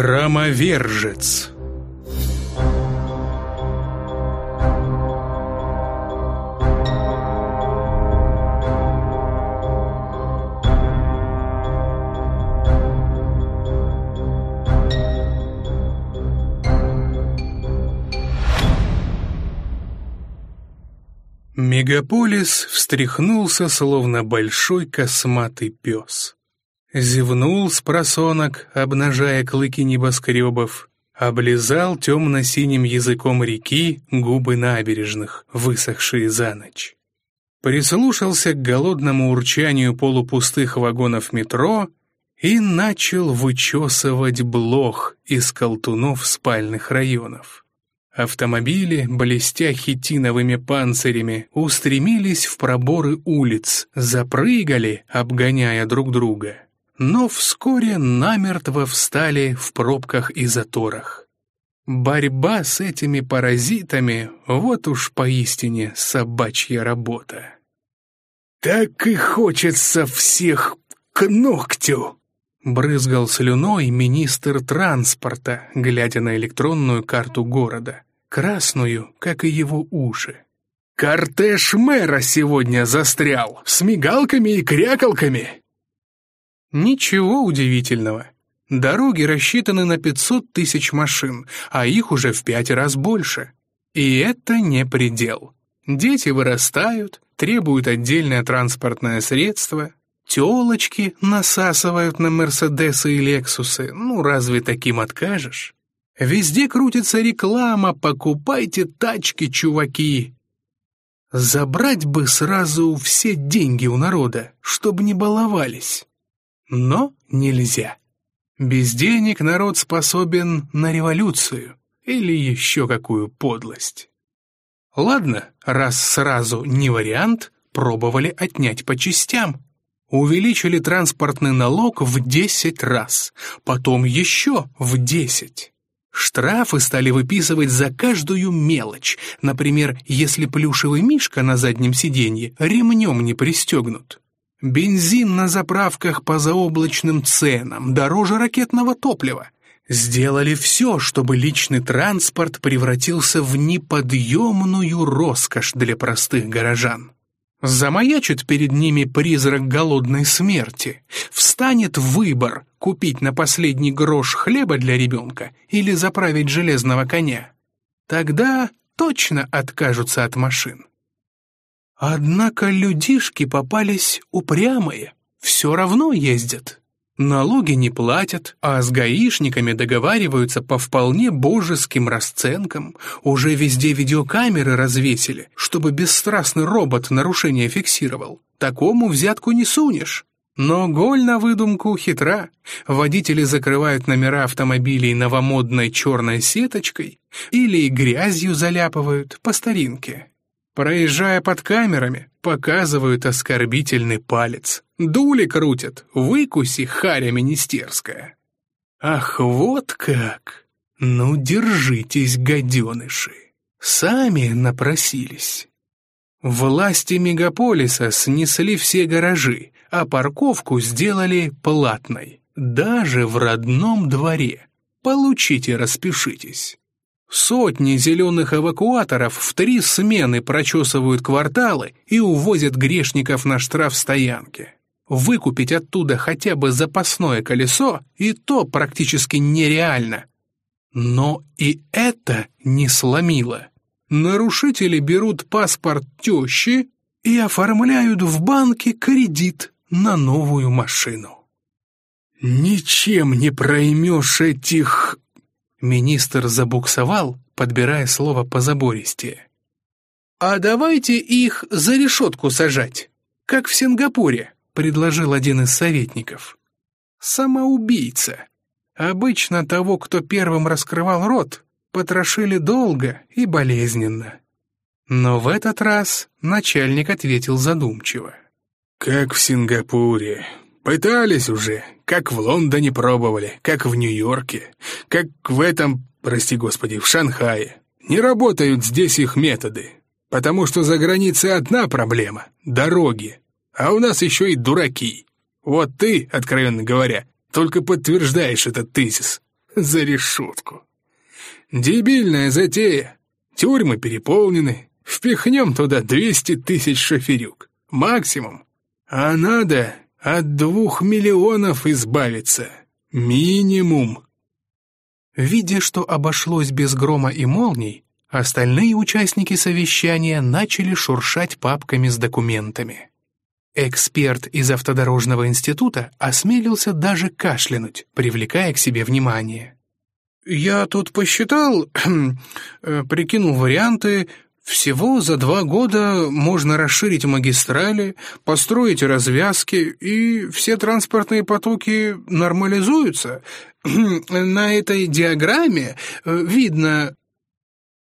Громовержец Мегаполис встряхнулся, словно большой косматый пес. Зевнул с просонок, обнажая клыки небоскребов, облизал темно-синим языком реки губы набережных, высохшие за ночь. Прислушался к голодному урчанию полупустых вагонов метро и начал вычесывать блох из колтунов спальных районов. Автомобили, блестя хитиновыми панцирями, устремились в проборы улиц, запрыгали, обгоняя друг друга. Но вскоре намертво встали в пробках и заторах. Борьба с этими паразитами — вот уж поистине собачья работа. «Так и хочется всех к ногтю!» Брызгал слюной министр транспорта, глядя на электронную карту города, красную, как и его уши. «Кортеж мэра сегодня застрял, с мигалками и крякалками!» Ничего удивительного. Дороги рассчитаны на 500 тысяч машин, а их уже в пять раз больше. И это не предел. Дети вырастают, требуют отдельное транспортное средство, Телочки насасывают на Мерседесы и Лексусы. Ну, разве таким откажешь? Везде крутится реклама «Покупайте тачки, чуваки!» Забрать бы сразу все деньги у народа, чтобы не баловались. Но нельзя. Без денег народ способен на революцию или еще какую подлость. Ладно, раз сразу не вариант, пробовали отнять по частям. Увеличили транспортный налог в 10 раз, потом еще в 10. Штрафы стали выписывать за каждую мелочь. Например, если плюшевый мишка на заднем сиденье ремнем не пристегнут. Бензин на заправках по заоблачным ценам, дороже ракетного топлива. Сделали все, чтобы личный транспорт превратился в неподъемную роскошь для простых горожан. Замаячит перед ними призрак голодной смерти. Встанет выбор — купить на последний грош хлеба для ребенка или заправить железного коня. Тогда точно откажутся от машин. Однако людишки попались упрямые, все равно ездят. Налоги не платят, а с гаишниками договариваются по вполне божеским расценкам. Уже везде видеокамеры развесили, чтобы бесстрастный робот нарушение фиксировал. Такому взятку не сунешь. Но голь на выдумку хитра. Водители закрывают номера автомобилей новомодной черной сеточкой или грязью заляпывают по старинке. Проезжая под камерами, показывают оскорбительный палец. Дули крутят, выкуси, харя министерская. Ах, вот как! Ну, держитесь, гаденыши. Сами напросились. Власти мегаполиса снесли все гаражи, а парковку сделали платной. Даже в родном дворе. Получите, распишитесь. Сотни зеленых эвакуаторов в три смены прочесывают кварталы и увозят грешников на штраф стоянке. Выкупить оттуда хотя бы запасное колесо и то практически нереально. Но и это не сломило. Нарушители берут паспорт тещи и оформляют в банке кредит на новую машину. Ничем не проймешь этих Министр забуксовал, подбирая слово позабористее. «А давайте их за решетку сажать, как в Сингапуре», — предложил один из советников. «Самоубийца. Обычно того, кто первым раскрывал рот, потрошили долго и болезненно». Но в этот раз начальник ответил задумчиво. «Как в Сингапуре. Пытались уже, как в Лондоне пробовали, как в Нью-Йорке, как в этом, прости господи, в Шанхае. Не работают здесь их методы, потому что за границей одна проблема — дороги, а у нас еще и дураки. Вот ты, откровенно говоря, только подтверждаешь этот тезис. за решетку. Дебильная затея. Тюрьмы переполнены. Впихнем туда двести тысяч шоферюк. Максимум. А надо от двух миллионов избавиться. Минимум. Видя, что обошлось без грома и молний, остальные участники совещания начали шуршать папками с документами. Эксперт из автодорожного института осмелился даже кашлянуть, привлекая к себе внимание. «Я тут посчитал, э, прикинул варианты. Всего за два года можно расширить магистрали, построить развязки, и все транспортные потоки нормализуются. На этой диаграмме э, видно...»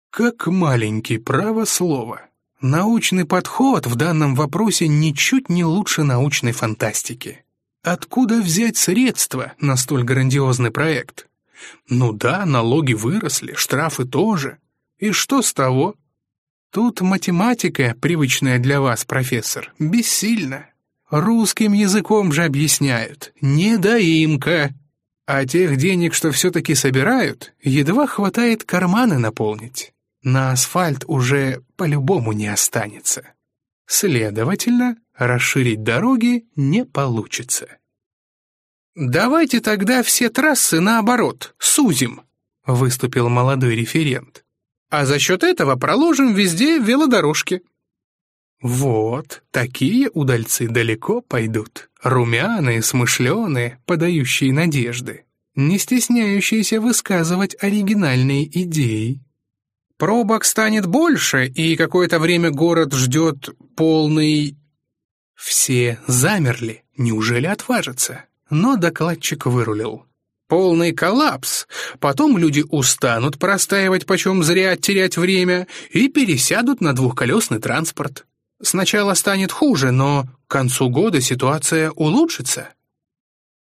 Как маленький право слова. Научный подход в данном вопросе ничуть не лучше научной фантастики. Откуда взять средства на столь грандиозный проект? Ну да, налоги выросли, штрафы тоже. И что с того? Тут математика, привычная для вас, профессор, бессильна. Русским языком же объясняют. Недоимка. А тех денег, что все-таки собирают, едва хватает карманы наполнить на асфальт уже по-любому не останется. Следовательно, расширить дороги не получится. «Давайте тогда все трассы наоборот, сузим», — выступил молодой референт. «А за счет этого проложим везде велодорожки». Вот, такие удальцы далеко пойдут, румяные, смышленые, подающие надежды, не стесняющиеся высказывать оригинальные идеи. Пробок станет больше, и какое-то время город ждет полный... Все замерли, неужели отважатся? Но докладчик вырулил. Полный коллапс. Потом люди устанут простаивать почем зря, терять время, и пересядут на двухколесный транспорт. Сначала станет хуже, но к концу года ситуация улучшится.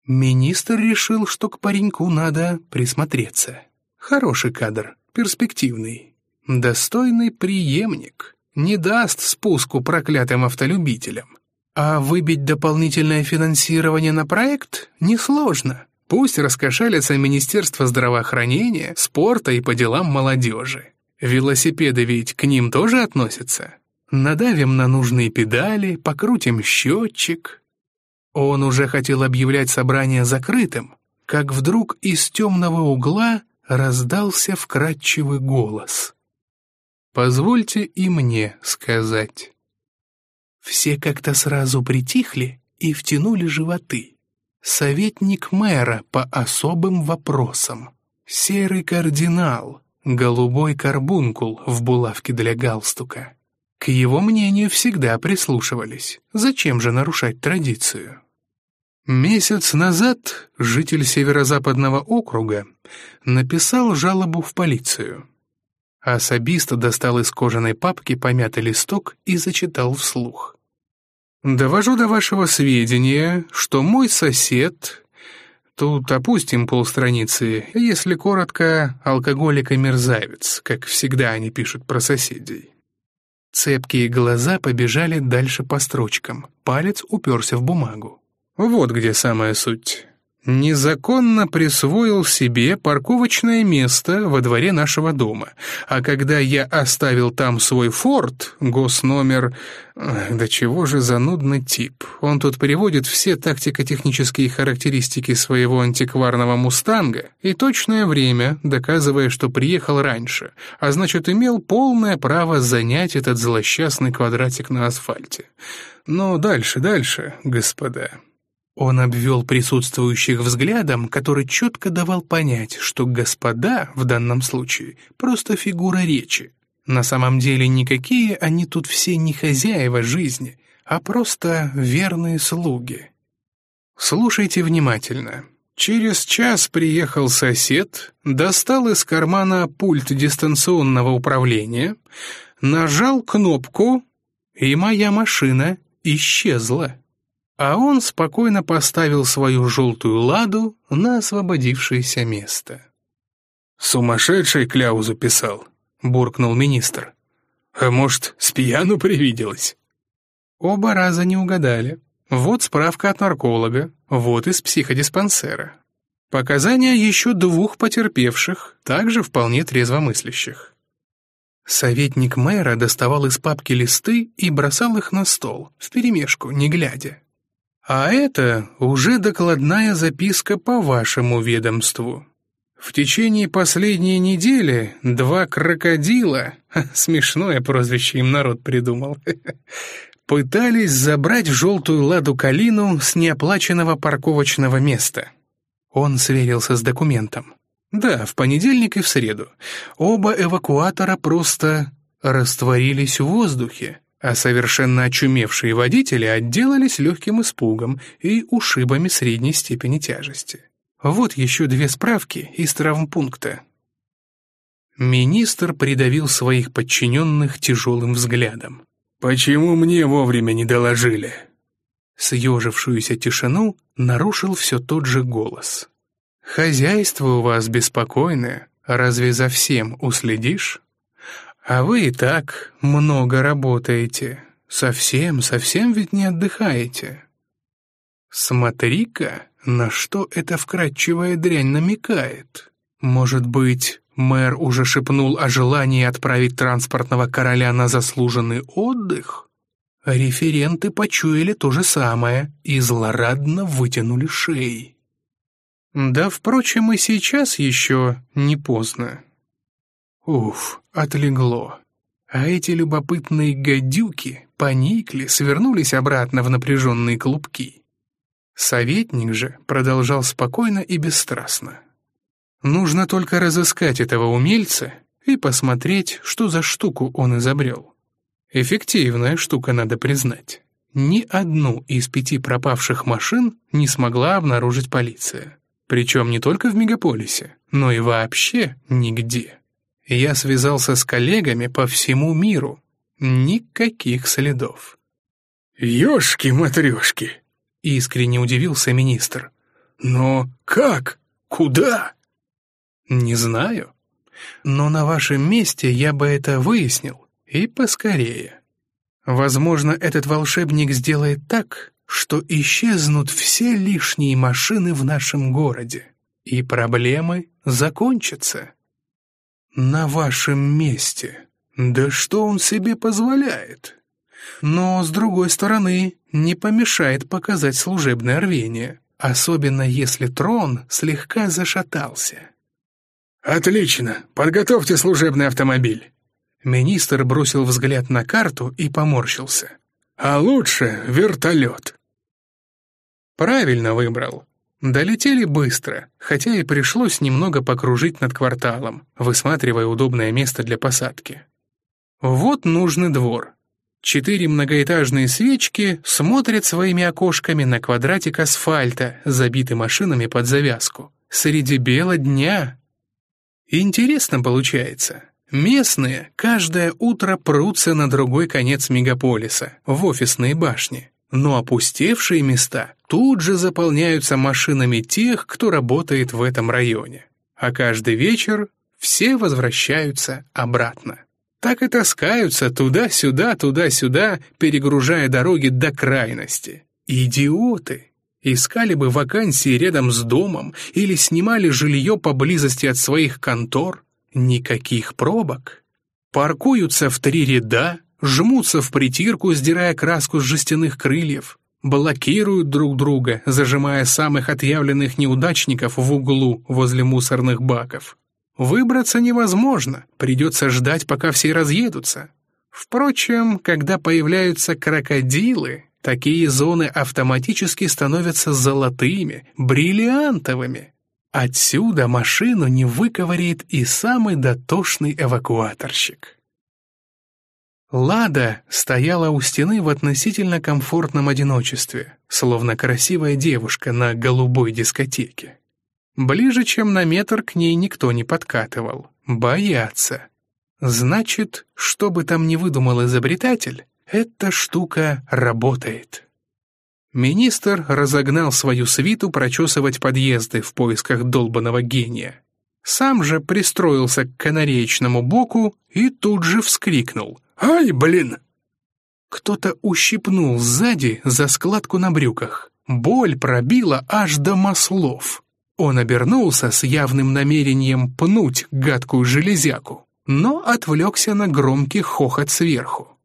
Министр решил, что к пареньку надо присмотреться. Хороший кадр, перспективный. Достойный преемник. Не даст спуску проклятым автолюбителям. А выбить дополнительное финансирование на проект несложно. Пусть раскошелится Министерство здравоохранения, спорта и по делам молодежи. Велосипеды ведь к ним тоже относятся. Надавим на нужные педали, покрутим счетчик. Он уже хотел объявлять собрание закрытым, как вдруг из темного угла раздался вкрадчивый голос. «Позвольте и мне сказать». Все как-то сразу притихли и втянули животы. Советник мэра по особым вопросам. Серый кардинал, голубой карбункул в булавке для галстука. К его мнению всегда прислушивались. Зачем же нарушать традицию? Месяц назад житель северо-западного округа написал жалобу в полицию. Особист достал из кожаной папки помятый листок и зачитал вслух. «Довожу до вашего сведения, что мой сосед, тут опустим полстраницы, если коротко, алкоголик и мерзавец, как всегда они пишут про соседей». Цепкие глаза побежали дальше по строчкам, палец уперся в бумагу. Вот где самая суть. Незаконно присвоил себе парковочное место во дворе нашего дома, а когда я оставил там свой форт, госномер... Да чего же занудный тип. Он тут приводит все тактико-технические характеристики своего антикварного «Мустанга» и точное время, доказывая, что приехал раньше, а значит, имел полное право занять этот злосчастный квадратик на асфальте. Но дальше, дальше, господа. Он обвел присутствующих взглядом, который четко давал понять, что «господа» в данном случае просто фигура речи. На самом деле никакие они тут все не хозяева жизни, а просто верные слуги. Слушайте внимательно. Через час приехал сосед, достал из кармана пульт дистанционного управления, нажал кнопку, и моя машина исчезла а он спокойно поставил свою желтую ладу на освободившееся место. «Сумасшедший кляузу писал», — буркнул министр. «А может, с пьяну привиделось?» Оба раза не угадали. Вот справка от нарколога, вот из психодиспансера. Показания еще двух потерпевших, также вполне трезвомыслящих. Советник мэра доставал из папки листы и бросал их на стол, вперемешку, не глядя. А это уже докладная записка по вашему ведомству. В течение последней недели два крокодила, смешное прозвище им народ придумал, пытались забрать желтую ладу-калину с неоплаченного парковочного места. Он сверился с документом. Да, в понедельник и в среду. Оба эвакуатора просто растворились в воздухе, а совершенно очумевшие водители отделались легким испугом и ушибами средней степени тяжести. Вот еще две справки из травмпункта. Министр придавил своих подчиненных тяжелым взглядом. «Почему мне вовремя не доложили?» Съежившуюся тишину нарушил все тот же голос. «Хозяйство у вас беспокойное, разве за всем уследишь? А вы и так много работаете, совсем, совсем ведь не отдыхаете. Смотри-ка, на что эта вкрадчивая дрянь намекает. Может быть, мэр уже шепнул о желании отправить транспортного короля на заслуженный отдых?» Референты почуяли то же самое и злорадно вытянули шеи. Да, впрочем, и сейчас еще не поздно. Уф, отлегло. А эти любопытные гадюки поникли, свернулись обратно в напряженные клубки. Советник же продолжал спокойно и бесстрастно. Нужно только разыскать этого умельца и посмотреть, что за штуку он изобрел. Эффективная штука, надо признать. Ни одну из пяти пропавших машин не смогла обнаружить полиция. Причем не только в мегаполисе, но и вообще нигде. Я связался с коллегами по всему миру. Никаких следов. «Ёшки-матрёшки!» — искренне удивился министр. «Но как? Куда?» «Не знаю. Но на вашем месте я бы это выяснил. И поскорее. Возможно, этот волшебник сделает так, что исчезнут все лишние машины в нашем городе, и проблемы закончатся. На вашем месте. Да что он себе позволяет? Но, с другой стороны, не помешает показать служебное рвение, особенно если трон слегка зашатался. «Отлично! Подготовьте служебный автомобиль!» Министр бросил взгляд на карту и поморщился. «А лучше вертолет!» Правильно выбрал. Долетели быстро, хотя и пришлось немного покружить над кварталом, высматривая удобное место для посадки. Вот нужный двор. Четыре многоэтажные свечки смотрят своими окошками на квадратик асфальта, забитый машинами под завязку. Среди бела дня. Интересно получается. Местные каждое утро прутся на другой конец мегаполиса, в офисные башни но опустевшие места тут же заполняются машинами тех, кто работает в этом районе. А каждый вечер все возвращаются обратно. Так и таскаются туда-сюда, туда-сюда, перегружая дороги до крайности. Идиоты! Искали бы вакансии рядом с домом или снимали жилье поблизости от своих контор. Никаких пробок. Паркуются в три ряда, жмутся в притирку, сдирая краску с жестяных крыльев, блокируют друг друга, зажимая самых отъявленных неудачников в углу возле мусорных баков. Выбраться невозможно, придется ждать, пока все разъедутся. Впрочем, когда появляются крокодилы, такие зоны автоматически становятся золотыми, бриллиантовыми. Отсюда машину не выковыряет и самый дотошный эвакуаторщик. Лада стояла у стены в относительно комфортном одиночестве, словно красивая девушка на голубой дискотеке. Ближе, чем на метр, к ней никто не подкатывал. Боятся. Значит, что бы там ни выдумал изобретатель, эта штука работает. Министр разогнал свою свиту прочесывать подъезды в поисках долбанного гения. Сам же пристроился к канареечному боку и тут же вскрикнул — «Ай, блин!» Кто-то ущипнул сзади за складку на брюках. Боль пробила аж до маслов. Он обернулся с явным намерением пнуть гадкую железяку, но отвлекся на громкий хохот сверху.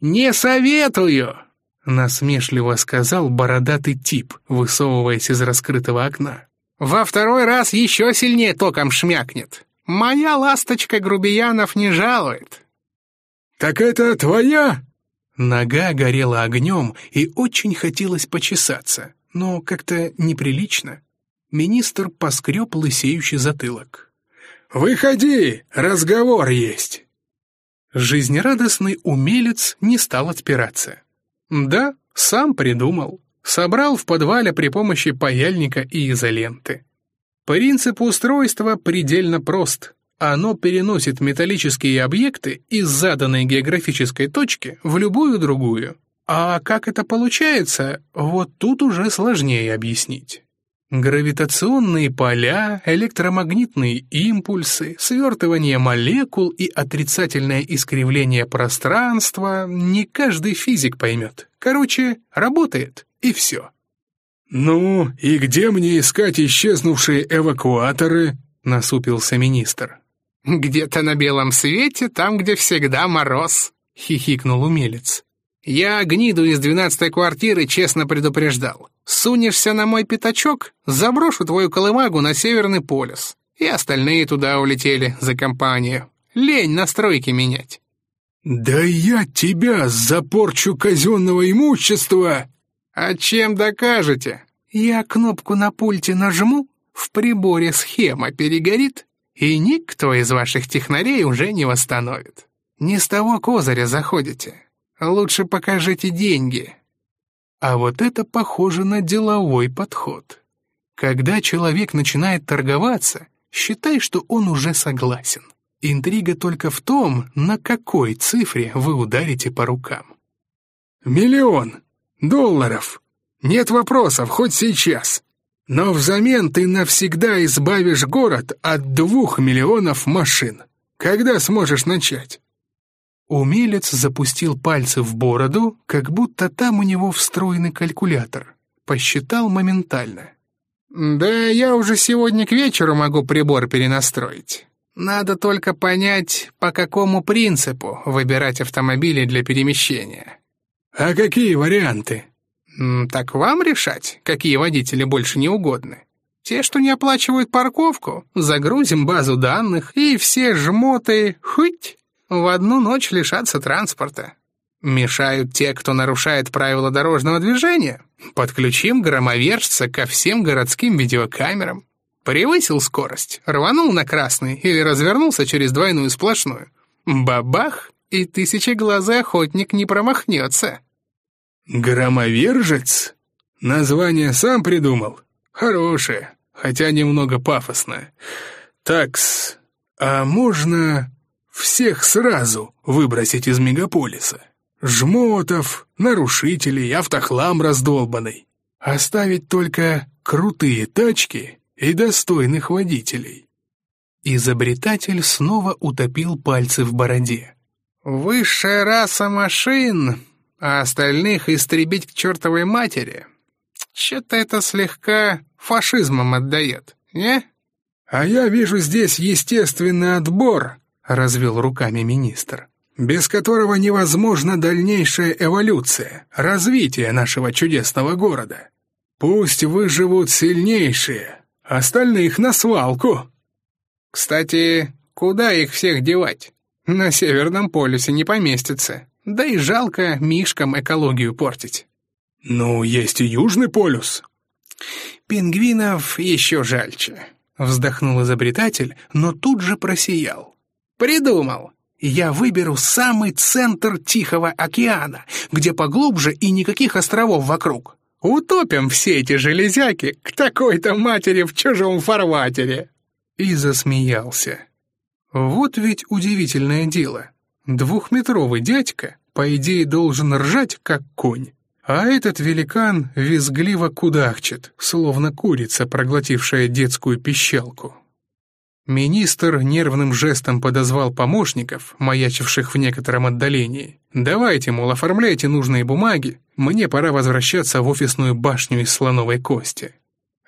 «Не советую!» — насмешливо сказал бородатый тип, высовываясь из раскрытого окна. «Во второй раз еще сильнее током шмякнет. Моя ласточка грубиянов не жалует». «Так это твоя?» Нога горела огнем, и очень хотелось почесаться, но как-то неприлично. Министр поскреб лысеющий затылок. «Выходи, разговор есть!» Жизнерадостный умелец не стал отпираться. Да, сам придумал. Собрал в подвале при помощи паяльника и изоленты. Принцип устройства предельно прост. Оно переносит металлические объекты из заданной географической точки в любую другую. А как это получается, вот тут уже сложнее объяснить. Гравитационные поля, электромагнитные импульсы, свертывание молекул и отрицательное искривление пространства не каждый физик поймет. Короче, работает, и все. «Ну, и где мне искать исчезнувшие эвакуаторы?» — насупился министр. «Где-то на белом свете, там, где всегда мороз», — хихикнул умелец. «Я гниду из двенадцатой квартиры честно предупреждал. Сунешься на мой пятачок, заброшу твою колымагу на Северный полюс. И остальные туда улетели за компанию. Лень настройки менять». «Да я тебя за порчу казенного имущества!» «А чем докажете? Я кнопку на пульте нажму, в приборе схема перегорит, и никто из ваших технарей уже не восстановит. Не с того козыря заходите. Лучше покажите деньги. А вот это похоже на деловой подход. Когда человек начинает торговаться, считай, что он уже согласен. Интрига только в том, на какой цифре вы ударите по рукам. «Миллион долларов. Нет вопросов, хоть сейчас. Но взамен ты навсегда избавишь город от двух миллионов машин. Когда сможешь начать?» Умелец запустил пальцы в бороду, как будто там у него встроенный калькулятор. Посчитал моментально. «Да я уже сегодня к вечеру могу прибор перенастроить. Надо только понять, по какому принципу выбирать автомобили для перемещения». «А какие варианты?» «Так вам решать, какие водители больше не угодны. Те, что не оплачивают парковку, загрузим базу данных, и все жмоты, хоть в одну ночь лишатся транспорта. Мешают те, кто нарушает правила дорожного движения. Подключим громовержца ко всем городским видеокамерам. Превысил скорость, рванул на красный или развернулся через двойную сплошную. Бабах, и тысячеглазый охотник не промахнется. Громовержец? Название сам придумал? Хорошее, хотя немного пафосное. Такс, а можно всех сразу выбросить из мегаполиса. Жмотов, нарушителей, автохлам раздолбанный. Оставить только крутые тачки и достойных водителей. Изобретатель снова утопил пальцы в бороде. «Высшая раса машин, а остальных истребить к чертовой матери. Че-то это слегка фашизмом отдает, не?» «А я вижу здесь естественный отбор развел руками министр, без которого невозможна дальнейшая эволюция, развитие нашего чудесного города. Пусть выживут сильнейшие, остальных на свалку. Кстати, куда их всех девать? На Северном полюсе не поместится, да и жалко мишкам экологию портить. Ну, есть и Южный полюс. Пингвинов еще жальче, вздохнул изобретатель, но тут же просиял. Придумал. Я выберу самый центр Тихого океана, где поглубже и никаких островов вокруг. Утопим все эти железяки к такой-то матери в чужом фарватере. И засмеялся. Вот ведь удивительное дело. Двухметровый дядька, по идее, должен ржать, как конь. А этот великан визгливо кудахчет, словно курица, проглотившая детскую пищалку. Министр нервным жестом подозвал помощников, маячивших в некотором отдалении. «Давайте, мол, оформляйте нужные бумаги, мне пора возвращаться в офисную башню из слоновой кости».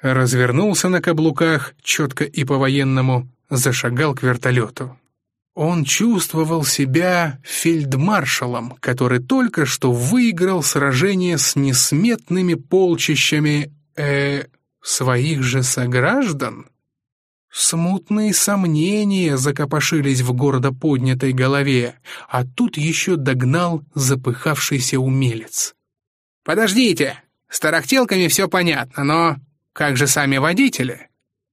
развернулся на каблуках, четко и по-военному, зашагал к вертолету. Он чувствовал себя фельдмаршалом, который только что выиграл сражение с несметными полчищами, э, своих же сограждан. Смутные сомнения закопошились в гордо поднятой голове, а тут еще догнал запыхавшийся умелец. «Подождите, с тарахтелками все понятно, но как же сами водители?»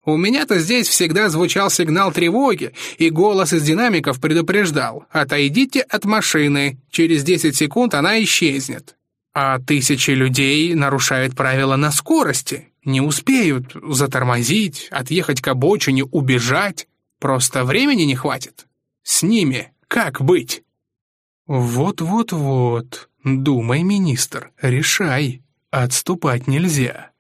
У меня-то здесь всегда звучал сигнал тревоги, и голос из динамиков предупреждал «Отойдите от машины, через 10 секунд она исчезнет». А тысячи людей нарушают правила на скорости, не успеют затормозить, отъехать к обочине, убежать. Просто времени не хватит. С ними как быть? Вот-вот-вот, думай, министр, решай. Отступать нельзя.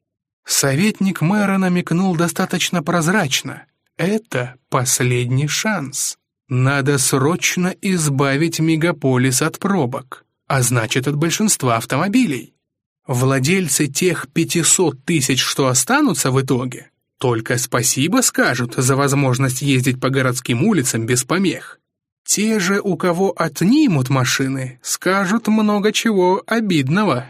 Советник мэра намекнул достаточно прозрачно. Это последний шанс. Надо срочно избавить мегаполис от пробок, а значит от большинства автомобилей. Владельцы тех 500 тысяч, что останутся в итоге, только спасибо скажут за возможность ездить по городским улицам без помех. Те же, у кого отнимут машины, скажут много чего обидного.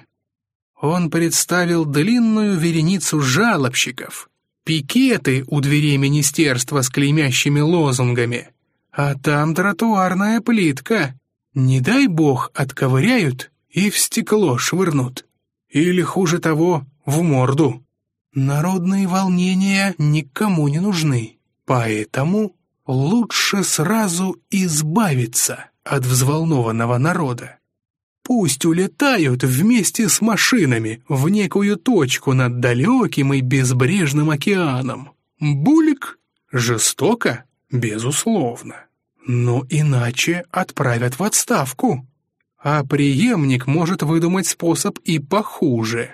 Он представил длинную вереницу жалобщиков, пикеты у дверей министерства с клеймящими лозунгами, а там тротуарная плитка. Не дай бог отковыряют и в стекло швырнут. Или, хуже того, в морду. Народные волнения никому не нужны, поэтому лучше сразу избавиться от взволнованного народа. Пусть улетают вместе с машинами в некую точку над далеким и безбрежным океаном. Булик? Жестоко? Безусловно. Но иначе отправят в отставку. А преемник может выдумать способ и похуже.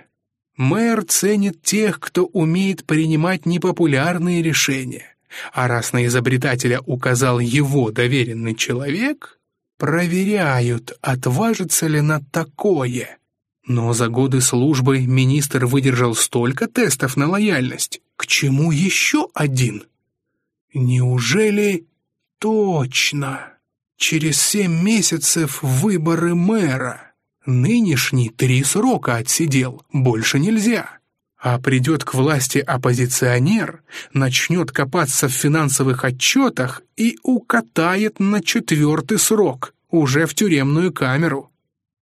Мэр ценит тех, кто умеет принимать непопулярные решения. А раз на изобретателя указал его доверенный человек, Проверяют, отважится ли на такое. Но за годы службы министр выдержал столько тестов на лояльность. К чему еще один? Неужели точно? Через семь месяцев выборы мэра. Нынешний три срока отсидел, больше нельзя. А придет к власти оппозиционер, начнет копаться в финансовых отчетах и укатает на четвертый срок, уже в тюремную камеру.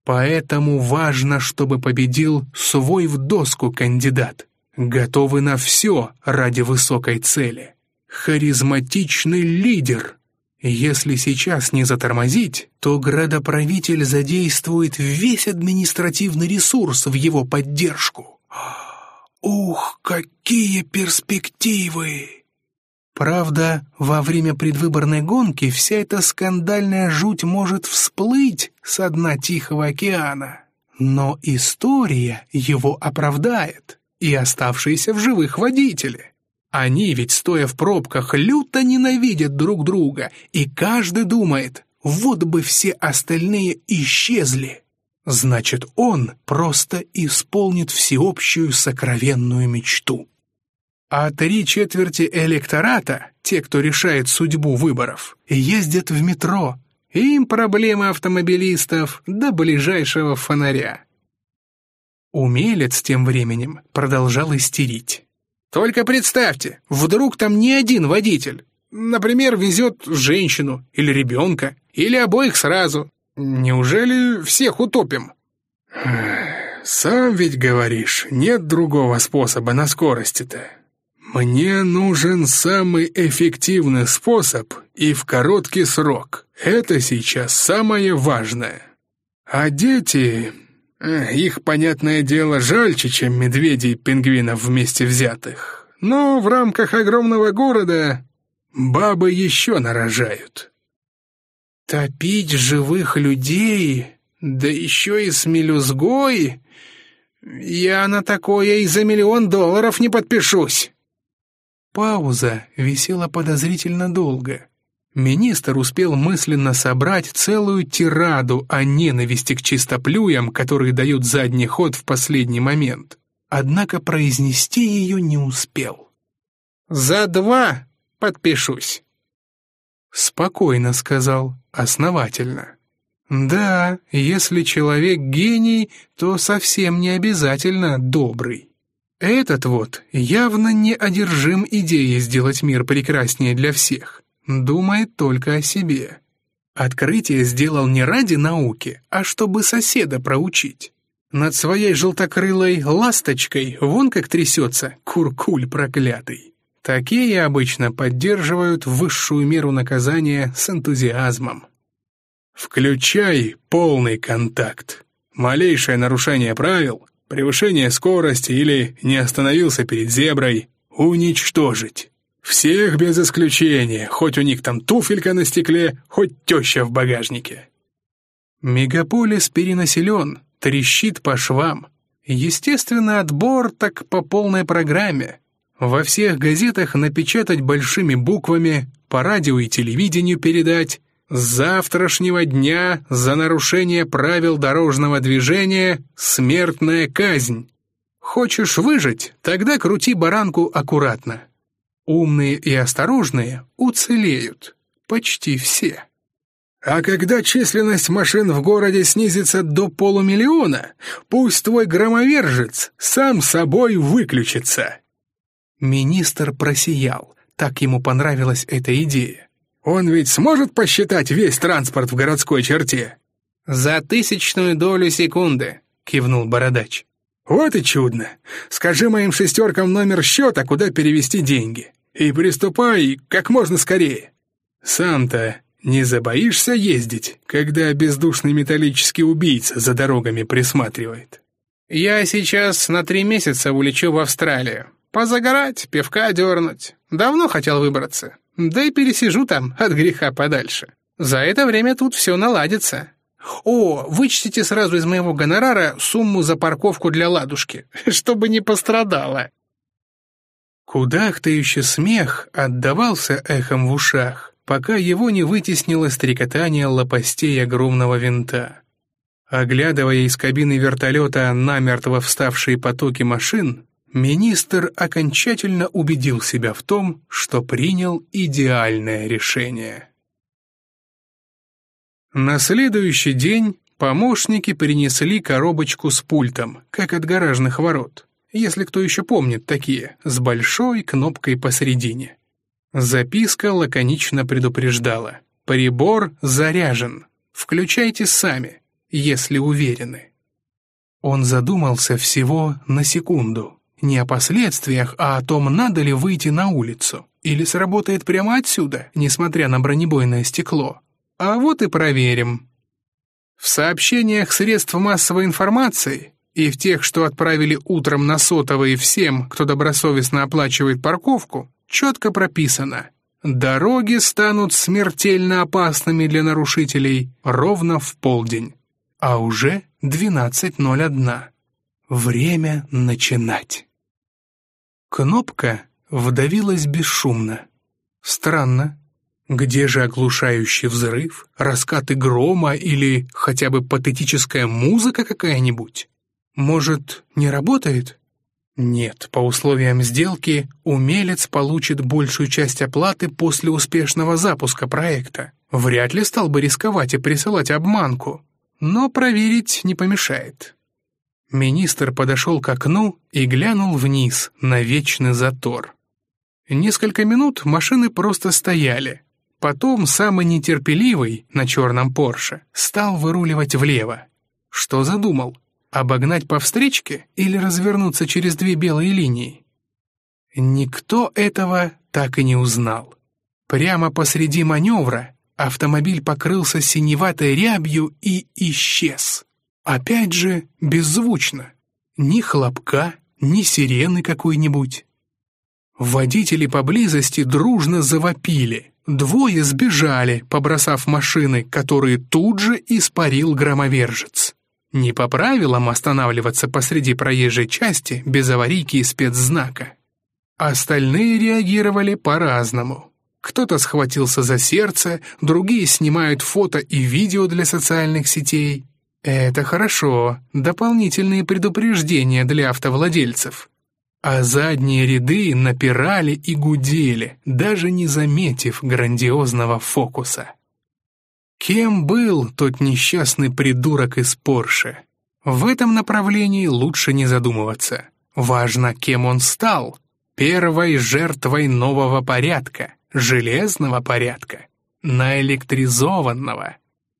Поэтому важно, чтобы победил свой в доску кандидат, готовый на все ради высокой цели. Харизматичный лидер. Если сейчас не затормозить, то градоправитель задействует весь административный ресурс в его поддержку. Ух, какие перспективы! Правда, во время предвыборной гонки вся эта скандальная жуть может всплыть с дна Тихого океана. Но история его оправдает, и оставшиеся в живых водители. Они ведь, стоя в пробках, люто ненавидят друг друга, и каждый думает, вот бы все остальные исчезли. Значит, он просто исполнит всеобщую сокровенную мечту. А три четверти электората, те, кто решает судьбу выборов, ездят в метро. Им проблемы автомобилистов до ближайшего фонаря. Умелец тем временем продолжал истерить. «Только представьте, вдруг там не один водитель. Например, везет женщину или ребенка, или обоих сразу. Неужели всех утопим?» «Сам ведь говоришь, нет другого способа на скорости-то. Мне нужен самый эффективный способ и в короткий срок. Это сейчас самое важное. А дети... Их, понятное дело, жальче, чем медведей и пингвинов вместе взятых. Но в рамках огромного города бабы еще нарожают». Топить живых людей, да еще и с мелюзгой? Я на такое и за миллион долларов не подпишусь. Пауза висела подозрительно долго. Министр успел мысленно собрать целую тираду о ненависти к чистоплюям, которые дают задний ход в последний момент. однако произнести ее не успел. «За два подпишусь». Спокойно сказал, основательно. Да, если человек гений, то совсем не обязательно добрый. Этот вот явно не одержим идеей сделать мир прекраснее для всех, думает только о себе. Открытие сделал не ради науки, а чтобы соседа проучить. Над своей желтокрылой ласточкой вон как трясется куркуль проклятый. Такие обычно поддерживают высшую меру наказания с энтузиазмом. Включай полный контакт. Малейшее нарушение правил, превышение скорости или не остановился перед зеброй — уничтожить. Всех без исключения, хоть у них там туфелька на стекле, хоть теща в багажнике. Мегаполис перенаселен, трещит по швам. Естественно, отбор так по полной программе. Во всех газетах напечатать большими буквами, по радио и телевидению передать, с завтрашнего дня за нарушение правил дорожного движения смертная казнь. Хочешь выжить, тогда крути баранку аккуратно. Умные и осторожные уцелеют. Почти все. А когда численность машин в городе снизится до полумиллиона, пусть твой громовержец сам собой выключится. Министр просиял, так ему понравилась эта идея. Он ведь сможет посчитать весь транспорт в городской черте?» «За тысячную долю секунды», — кивнул Бородач. «Вот и чудно. Скажи моим шестеркам номер счета, куда перевести деньги. И приступай как можно скорее. Сам-то не забоишься ездить, когда бездушный металлический убийца за дорогами присматривает?» «Я сейчас на три месяца улечу в Австралию. Позагорать, пивка дернуть. Давно хотел выбраться. Да и пересижу там от греха подальше. За это время тут все наладится. О, вычтите сразу из моего гонорара сумму за парковку для ладушки, чтобы не пострадала. Кудахтающий смех отдавался эхом в ушах, пока его не вытеснило стрекотание лопастей огромного винта. Оглядывая из кабины вертолета намертво вставшие потоки машин, министр окончательно убедил себя в том, что принял идеальное решение. На следующий день помощники принесли коробочку с пультом, как от гаражных ворот, если кто еще помнит такие, с большой кнопкой посередине. Записка лаконично предупреждала. «Прибор заряжен. Включайте сами, если уверены». Он задумался всего на секунду. Не о последствиях, а о том, надо ли выйти на улицу. Или сработает прямо отсюда, несмотря на бронебойное стекло. А вот и проверим. В сообщениях средств массовой информации и в тех, что отправили утром на сотовые всем, кто добросовестно оплачивает парковку, четко прописано «Дороги станут смертельно опасными для нарушителей ровно в полдень». А уже 12.01. Время начинать. Кнопка вдавилась бесшумно. Странно. Где же оглушающий взрыв, раскаты грома или хотя бы патетическая музыка какая-нибудь? Может, не работает? Нет, по условиям сделки умелец получит большую часть оплаты после успешного запуска проекта. Вряд ли стал бы рисковать и присылать обманку, но проверить не помешает. Министр подошел к окну и глянул вниз на вечный затор. Несколько минут машины просто стояли. Потом самый нетерпеливый на черном Порше стал выруливать влево. Что задумал? Обогнать по встречке или развернуться через две белые линии? Никто этого так и не узнал. Прямо посреди маневра автомобиль покрылся синеватой рябью и исчез. Опять же, беззвучно. Ни хлопка, ни сирены какой-нибудь. Водители поблизости дружно завопили. Двое сбежали, побросав машины, которые тут же испарил громовержец. Не по правилам останавливаться посреди проезжей части без аварийки и спецзнака. Остальные реагировали по-разному. Кто-то схватился за сердце, другие снимают фото и видео для социальных сетей. Это хорошо, дополнительные предупреждения для автовладельцев. А задние ряды напирали и гудели, даже не заметив грандиозного фокуса. Кем был тот несчастный придурок из Порше? В этом направлении лучше не задумываться. Важно, кем он стал. Первой жертвой нового порядка, железного порядка, наэлектризованного.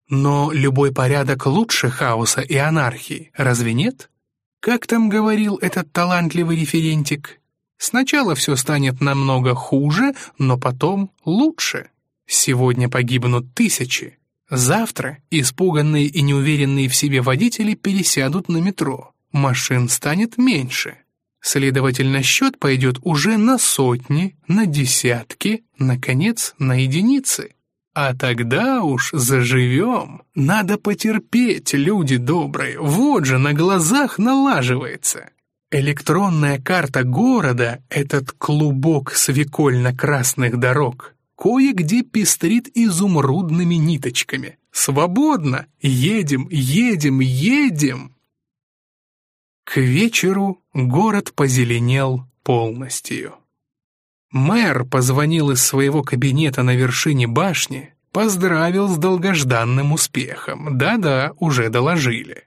Но любой порядок лучше хаоса и анархии, разве нет? Как там говорил этот талантливый референтик? Сначала все станет намного хуже, но потом лучше. Сегодня погибнут тысячи, Завтра испуганные и неуверенные в себе водители пересядут на метро. Машин станет меньше. Следовательно, счет пойдет уже на сотни, на десятки, наконец, на единицы. А тогда уж заживем. Надо потерпеть, люди добрые. Вот же на глазах налаживается. Электронная карта города — этот клубок свекольно-красных дорог кое-где пестрит изумрудными ниточками. Свободно! Едем, едем, едем! К вечеру город позеленел полностью. Мэр позвонил из своего кабинета на вершине башни, поздравил с долгожданным успехом. Да-да, уже доложили.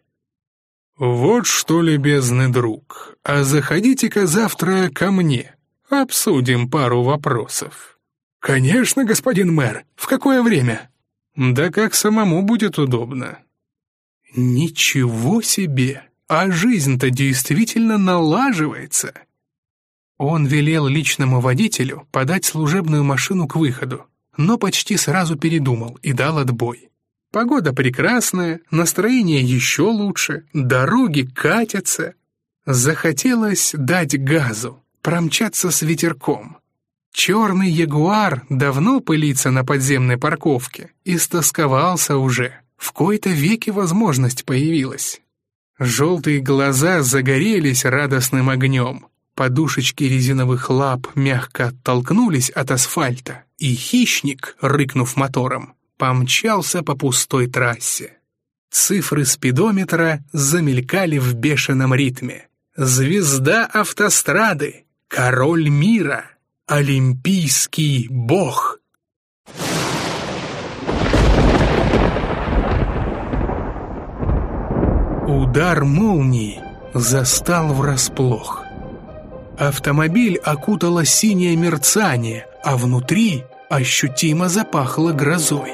«Вот что, любезный друг, а заходите-ка завтра ко мне, обсудим пару вопросов». «Конечно, господин мэр. В какое время?» «Да как самому будет удобно». «Ничего себе! А жизнь-то действительно налаживается!» Он велел личному водителю подать служебную машину к выходу, но почти сразу передумал и дал отбой. Погода прекрасная, настроение еще лучше, дороги катятся. Захотелось дать газу, промчаться с ветерком. Черный ягуар давно пылится на подземной парковке, истосковался уже. В кои-то веки возможность появилась. Желтые глаза загорелись радостным огнем. Подушечки резиновых лап мягко оттолкнулись от асфальта, и хищник, рыкнув мотором, помчался по пустой трассе. Цифры спидометра замелькали в бешеном ритме. «Звезда автострады! Король мира!» Олимпийский бог. Удар молнии застал врасплох. Автомобиль окутало синее мерцание, а внутри ощутимо запахло грозой.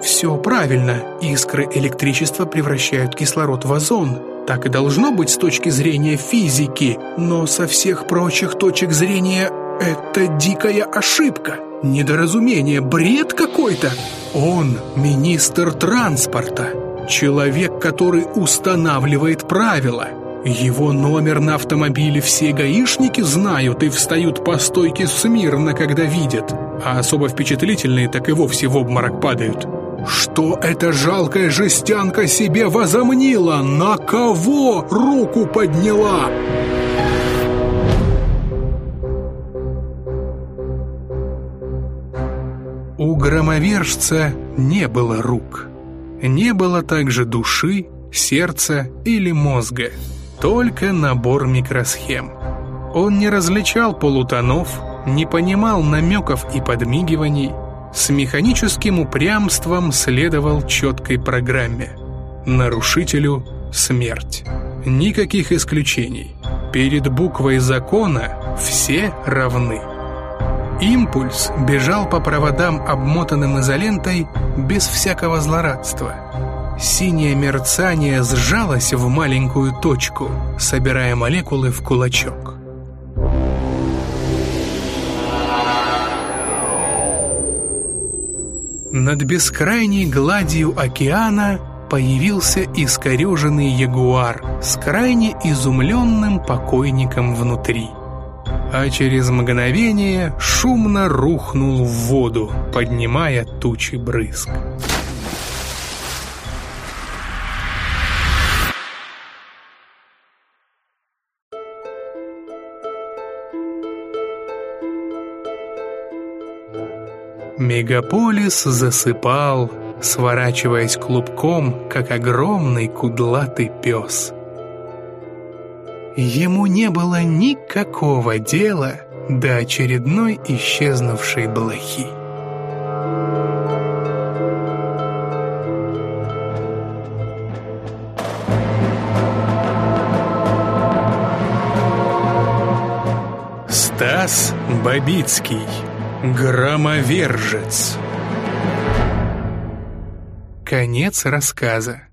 Все правильно, искры электричества превращают кислород в озон. Так и должно быть с точки зрения физики, но со всех прочих точек зрения это дикая ошибка, недоразумение, бред какой-то. Он министр транспорта, человек, который устанавливает правила. Его номер на автомобиле все гаишники знают и встают по стойке смирно, когда видят, а особо впечатлительные так и вовсе в обморок падают. Что эта жалкая жестянка себе возомнила? На кого руку подняла? У громовержца не было рук. Не было также души, сердца или мозга. Только набор микросхем. Он не различал полутонов, не понимал намеков и подмигиваний, с механическим упрямством следовал четкой программе. Нарушителю – смерть. Никаких исключений. Перед буквой закона все равны. Импульс бежал по проводам, обмотанным изолентой, без всякого злорадства. Синее мерцание сжалось в маленькую точку, собирая молекулы в кулачок. Над бескрайней гладью океана появился искореженный ягуар с крайне изумленным покойником внутри а через мгновение шумно рухнул в воду, поднимая тучи брызг. Мегаполис засыпал сворачиваясь клубком, как огромный кудлатый пес. Ему не было никакого дела до очередной исчезнувшей блохи. Стас Бабицкий Громовержец Конец рассказа.